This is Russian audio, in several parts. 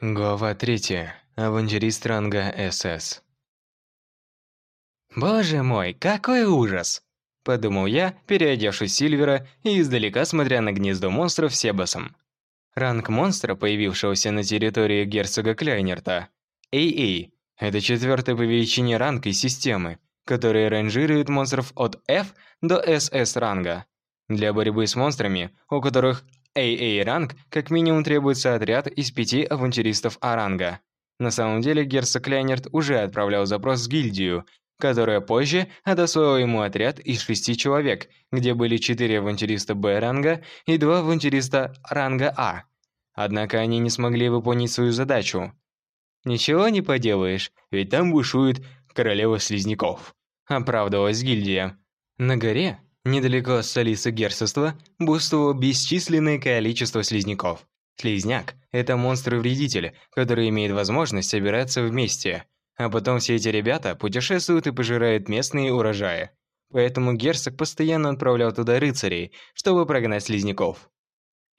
Глава 3. Авантюрист ранга СС. «Боже мой, какой ужас!» – подумал я, переодевшись Сильвера и издалека смотря на гнездо монстров Себасом. Ранг монстра, появившегося на территории герцога Кляйнерта. AA – это четвертый по величине ранг из системы, который ранжирует монстров от F до SS ранга. Для борьбы с монстрами, у которых AA ранг, как минимум требуется отряд из пяти авантюристов А-ранга. На самом деле герцог Кляйнерт уже отправлял запрос в гильдию, которая позже отослала ему отряд из шести человек, где были четыре авантюриста Б-ранга и два авантюриста ранга А. Однако они не смогли выполнить свою задачу. «Ничего не поделаешь, ведь там бушует королева слизняков», – оправдывалась гильдия. На горе Недалеко от столицы герцогства буствовало бесчисленное количество слизняков. Слизняк – это монстр-вредитель, который имеет возможность собираться вместе. А потом все эти ребята путешествуют и пожирают местные урожаи. Поэтому герцог постоянно отправлял туда рыцарей, чтобы прогнать слизняков.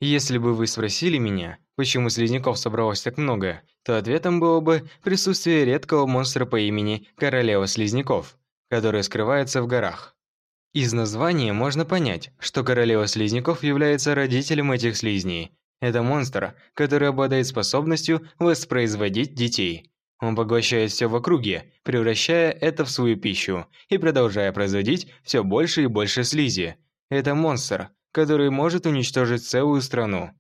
Если бы вы спросили меня, почему слизняков собралось так много, то ответом было бы присутствие редкого монстра по имени Королева Слизняков, который скрывается в горах. Из названия можно понять, что королева слизняков является родителем этих слизней. Это монстр, который обладает способностью воспроизводить детей. Он поглощает все в округе, превращая это в свою пищу и продолжая производить все больше и больше слизи. Это монстр, который может уничтожить целую страну.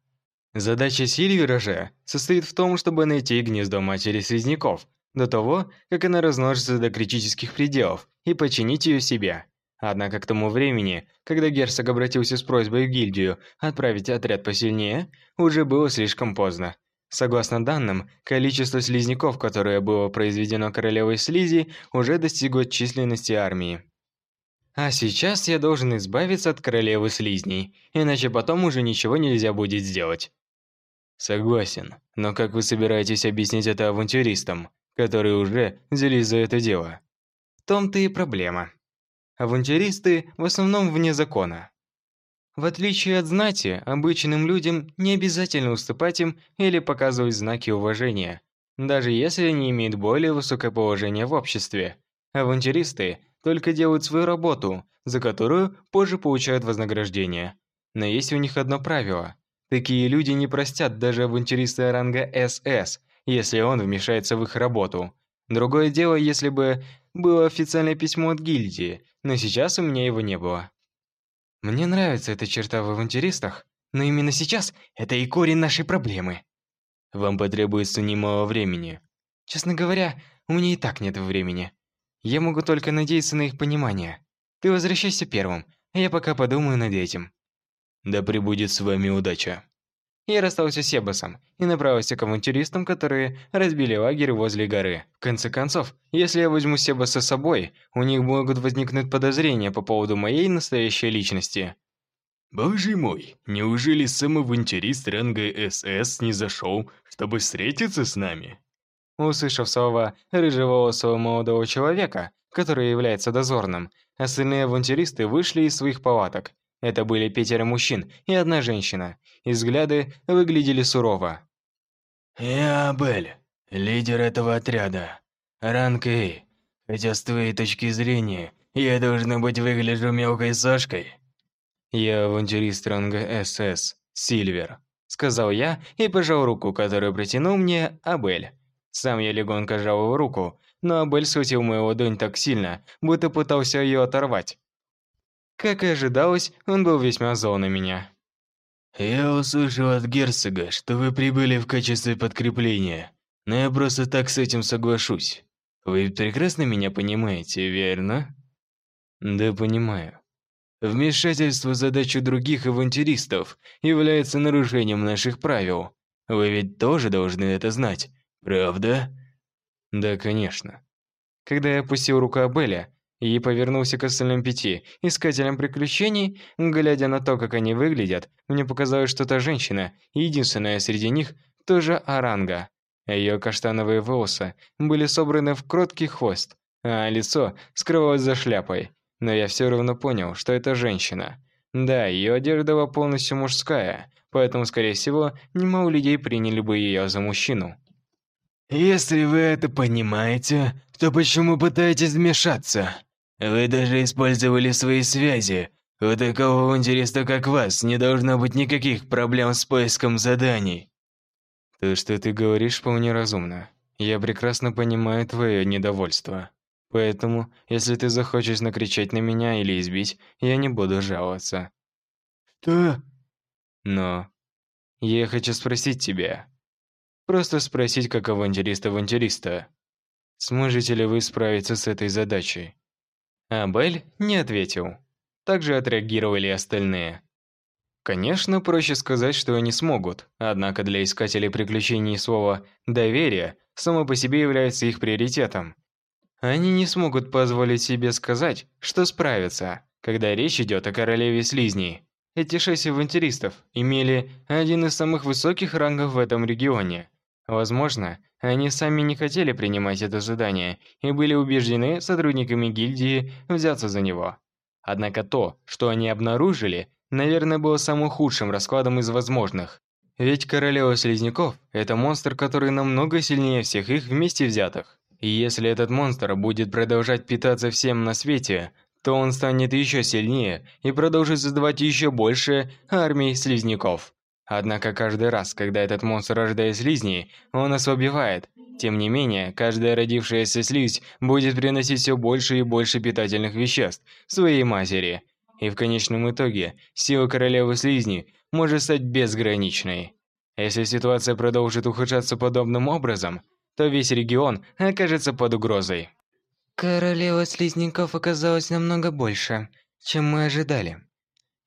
Задача Сильвера же состоит в том, чтобы найти гнездо матери слизняков до того, как она размножится до критических пределов и подчинить ее себе. Однако к тому времени, когда герцог обратился с просьбой в гильдию отправить отряд посильнее, уже было слишком поздно. Согласно данным, количество слизняков, которое было произведено королевой слизи, уже достигло численности армии. А сейчас я должен избавиться от королевы слизней, иначе потом уже ничего нельзя будет сделать. Согласен, но как вы собираетесь объяснить это авантюристам, которые уже взялись за это дело? В том-то и проблема. Авантюристы в основном вне закона. В отличие от знати, обычным людям не обязательно уступать им или показывать знаки уважения, даже если они имеют более высокое положение в обществе. Авантюристы только делают свою работу, за которую позже получают вознаграждение. Но есть у них одно правило. Такие люди не простят даже авантюриста ранга СС, если он вмешается в их работу. Другое дело, если бы было официальное письмо от гильдии, но сейчас у меня его не было. Мне нравится эта черта в авантюристах, но именно сейчас это и корень нашей проблемы. Вам потребуется немало времени. Честно говоря, у меня и так нет времени. Я могу только надеяться на их понимание. Ты возвращайся первым, а я пока подумаю над этим. Да пребудет с вами удача. Я расстался с Себасом и направился к авантюристам, которые разбили лагерь возле горы. В конце концов, если я возьму Себаса с собой, у них могут возникнуть подозрения по поводу моей настоящей личности. Боже мой, неужели сам авантюрист ранга СС не зашел, чтобы встретиться с нами? Услышав слова рыжеволосого молодого человека, который является дозорным, остальные авантюристы вышли из своих палаток это были пятеро мужчин и одна женщина, и взгляды выглядели сурово. «Я Абель, лидер этого отряда. Ранг И. Хотя с твоей точки зрения, я должна быть выгляжу мелкой сошкой». «Я авантюрист ранга СС, Сильвер», — сказал я и пожал руку, которую протянул мне Абель. Сам я легонько сжал его руку, но Абель схватил мою ладонь так сильно, будто пытался ее оторвать. Как и ожидалось, он был весьма зол на меня. «Я услышал от герцога, что вы прибыли в качестве подкрепления, но я просто так с этим соглашусь. Вы прекрасно меня понимаете, верно?» «Да, понимаю». Вмешательство в задачу других авантюристов является нарушением наших правил. Вы ведь тоже должны это знать, правда? Да, конечно. Когда я опустил руку Абеля, и повернулся к остальным пяти, искателям приключений, глядя на то, как они выглядят, мне показалось, что та женщина, единственная среди них, тоже Аранга. Ее каштановые волосы были собраны в кроткий хвост, а лицо скрывалось за шляпой. Но я все равно понял, что это женщина. Да, ее одежда была полностью мужская, поэтому, скорее всего, немало людей приняли бы ее за мужчину. Если вы это понимаете, то почему пытаетесь вмешаться? Вы даже использовали свои связи. У такого авантюриста, как вас, не должно быть никаких проблем с поиском заданий. То, что ты говоришь, вполне разумно. Я прекрасно понимаю твое недовольство. Поэтому, если ты захочешь накричать на меня или избить, я не буду жаловаться. Что? Но я хочу спросить тебя. Просто спросить, как авантюрист-авантюриста. Сможете ли вы справиться с этой задачей? Абель не ответил. Также отреагировали остальные. Конечно, проще сказать, что они смогут, однако для искателей приключений слово «доверие» само по себе является их приоритетом. Они не смогут позволить себе сказать, что справятся, когда речь идет о королеве слизней. Эти шесть авантюристов имели один из самых высоких рангов в этом регионе. Возможно, они сами не хотели принимать это задание и были убеждены сотрудниками гильдии взяться за него. Однако то, что они обнаружили, наверное, было самым худшим раскладом из возможных. Ведь королева слизняков – это монстр, который намного сильнее всех их вместе взятых. И если этот монстр будет продолжать питаться всем на свете, то он станет еще сильнее и продолжит создавать еще больше армий слизняков. Однако каждый раз, когда этот монстр рождает слизней, он ослабевает. Тем не менее, каждая родившаяся слизь будет приносить все больше и больше питательных веществ своей матери. И в конечном итоге, сила королевы слизни может стать безграничной. Если ситуация продолжит ухудшаться подобным образом, то весь регион окажется под угрозой. Королева слизняков оказалась намного больше, чем мы ожидали.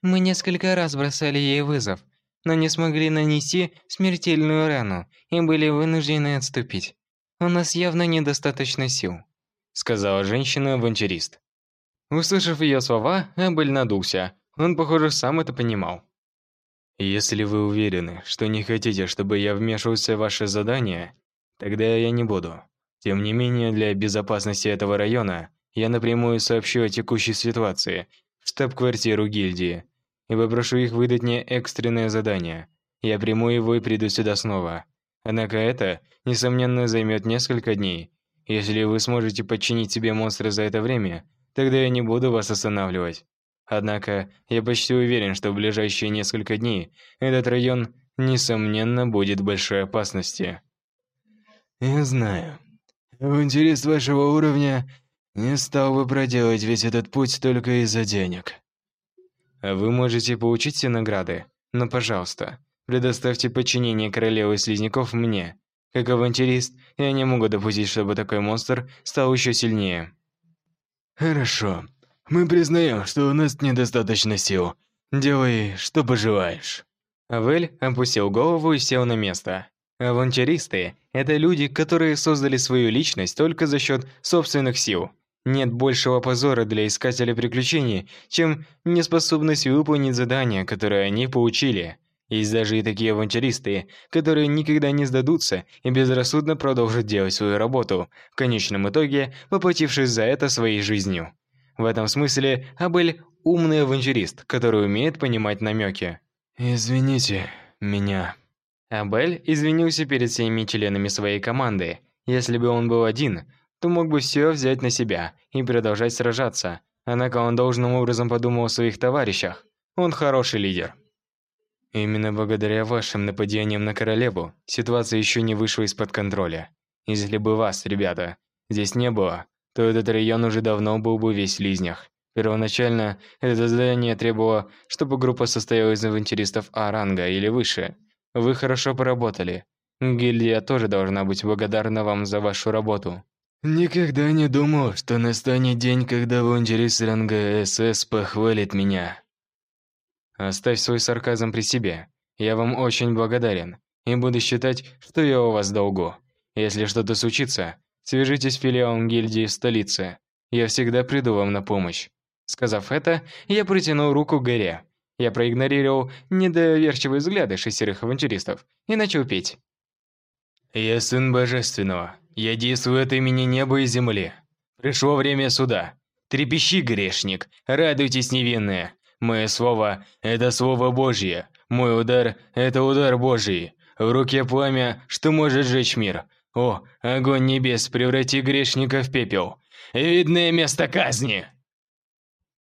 Мы несколько раз бросали ей вызов, но не смогли нанести смертельную рану и были вынуждены отступить. У нас явно недостаточно сил, сказала женщина-авантюрист. Услышав ее слова, Абель надулся. Он, похоже, сам это понимал. Если вы уверены, что не хотите, чтобы я вмешивался в ваше задание, тогда я не буду. Тем не менее, для безопасности этого района я напрямую сообщу о текущей ситуации в штаб-квартиру гильдии и попрошу их выдать мне экстренное задание. Я приму его и приду сюда снова. Однако это, несомненно, займет несколько дней. Если вы сможете подчинить себе монстра за это время, тогда я не буду вас останавливать. Однако, я почти уверен, что в ближайшие несколько дней этот район, несомненно, будет в большой опасности. Я знаю. Авантюрист вашего уровня не стал бы проделать весь этот путь только из-за денег. Вы можете получить все награды, но, пожалуйста, предоставьте подчинение королевы слизняков мне. Как авантюрист, я не могу допустить, чтобы такой монстр стал еще сильнее. Хорошо. Мы признаем, что у нас недостаточно сил. Делай, что пожелаешь. Авель опустил голову и сел на место. Авантюристы – это люди, которые создали свою личность только за счет собственных сил. Нет большего позора для искателя приключений, чем неспособность выполнить задания, которые они получили. Есть даже и такие авантюристы, которые никогда не сдадутся и безрассудно продолжат делать свою работу, в конечном итоге воплотившись за это своей жизнью. В этом смысле Абель – умный авантюрист, который умеет понимать намеки. «Извините меня», Абель извинился перед всеми членами своей команды. Если бы он был один, то мог бы все взять на себя и продолжать сражаться. Однако он должным образом подумал о своих товарищах. Он хороший лидер. Именно благодаря вашим нападениям на королеву ситуация еще не вышла из-под контроля. Если бы вас, ребята, здесь не было, то этот район уже давно был бы весь в лизнях. Первоначально это задание требовало, чтобы группа состояла из авантюристов А-ранга или выше – вы хорошо поработали. Гильдия тоже должна быть благодарна вам за вашу работу. Никогда не думал, что настанет день, когда Вунджерис ранга СС похвалит меня. Оставь свой сарказм при себе. Я вам очень благодарен и буду считать, что я у вас долгу. Если что-то случится, свяжитесь с филиалом гильдии в столице. Я всегда приду вам на помощь. Сказав это, я протянул руку к горе. Я проигнорировал недоверчивые взгляды шестерых авантюристов и начал петь. «Я сын Божественного. Я действую от имени неба и земли. Пришло время суда. Трепещи, грешник, радуйтесь, невинные. Мое слово – это слово Божье. Мой удар – это удар Божий. В руке пламя, что может сжечь мир. О, огонь небес, преврати грешника в пепел. Видное место казни.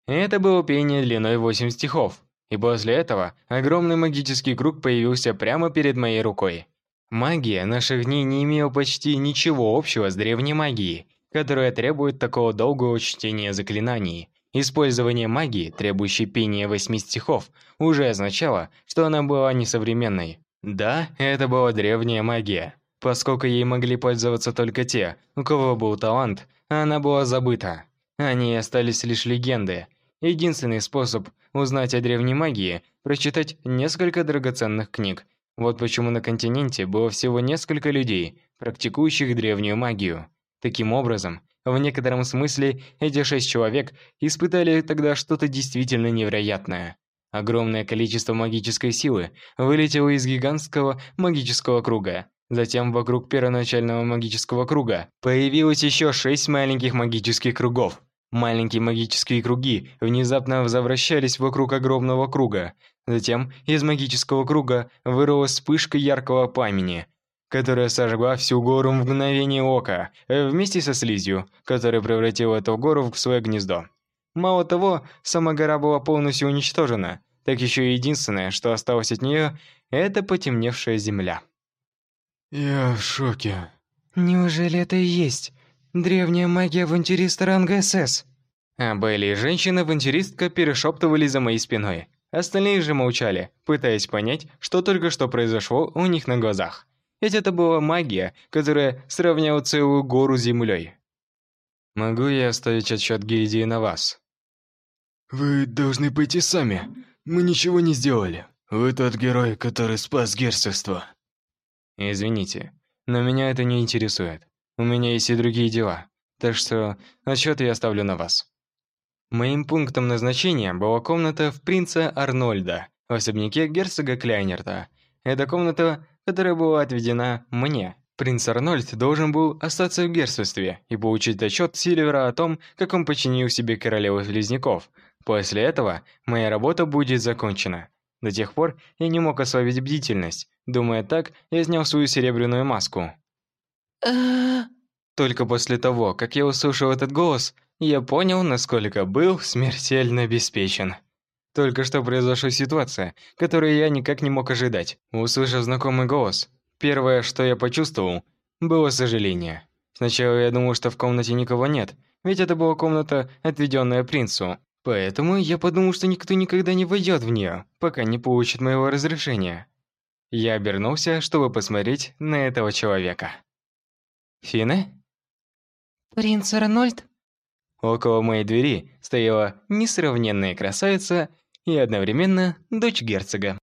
Это было пение длиной 8 стихов, и после этого огромный магический круг появился прямо перед моей рукой. Магия наших дней не имела почти ничего общего с древней магией, которая требует такого долгого чтения заклинаний. Использование магии, требующей пения восьми стихов, уже означало, что она была несовременной. Да, это была древняя магия. Поскольку ей могли пользоваться только те, у кого был талант, она была забыта. О ней остались лишь легенды. Единственный способ узнать о древней магии – прочитать несколько драгоценных книг. Вот почему на континенте было всего несколько людей, практикующих древнюю магию. Таким образом, в некотором смысле эти шесть человек испытали тогда что-то действительно невероятное. Огромное количество магической силы вылетело из гигантского магического круга. Затем вокруг первоначального магического круга появилось еще шесть маленьких магических кругов. Маленькие магические круги внезапно возвращались вокруг огромного круга. Затем из магического круга вырвалась вспышка яркого пламени, которая сожгла всю гору в мгновение ока, вместе со слизью, которая превратила эту гору в свое гнездо. Мало того, сама гора была полностью уничтожена, так еще и единственное, что осталось от нее, это потемневшая земля. Я в шоке. Неужели это и есть древняя магия авантюриста ранга СС? А Белли и женщина-авантюристка перешептывались за моей спиной. Остальные же молчали, пытаясь понять, что только что произошло у них на глазах. Ведь это была магия, которая сравняла целую гору с землей. Могу я оставить отчет гильдии на вас? Вы должны пойти сами. Мы ничего не сделали. Вы тот герой, который спас герцогство. Извините, но меня это не интересует. У меня есть и другие дела. Так что отчет я оставлю на вас. Моим пунктом назначения была комната в принца Арнольда в особняке герцога Кляйнерта. Эта комната, которая была отведена мне. Принц Арнольд должен был остаться в герцогстве и получить отчет Сильвера о том, как он починил себе королеву Слизняков. После этого моя работа будет закончена. До тех пор я не мог ослабить бдительность. Думая так, я снял свою серебряную маску. Только после того, как я услышал этот голос, я понял, насколько был смертельно обеспечен. Только что произошла ситуация, которую я никак не мог ожидать. Услышав знакомый голос, первое, что я почувствовал, было сожаление. Сначала я думал, что в комнате никого нет, ведь это была комната, отведенная принцу. Поэтому я подумал, что никто никогда не войдет в нее, пока не получит моего разрешения. Я обернулся, чтобы посмотреть на этого человека. Фина? Принц Арнольд? Около моей двери стояла несравненная красавица и одновременно дочь герцога.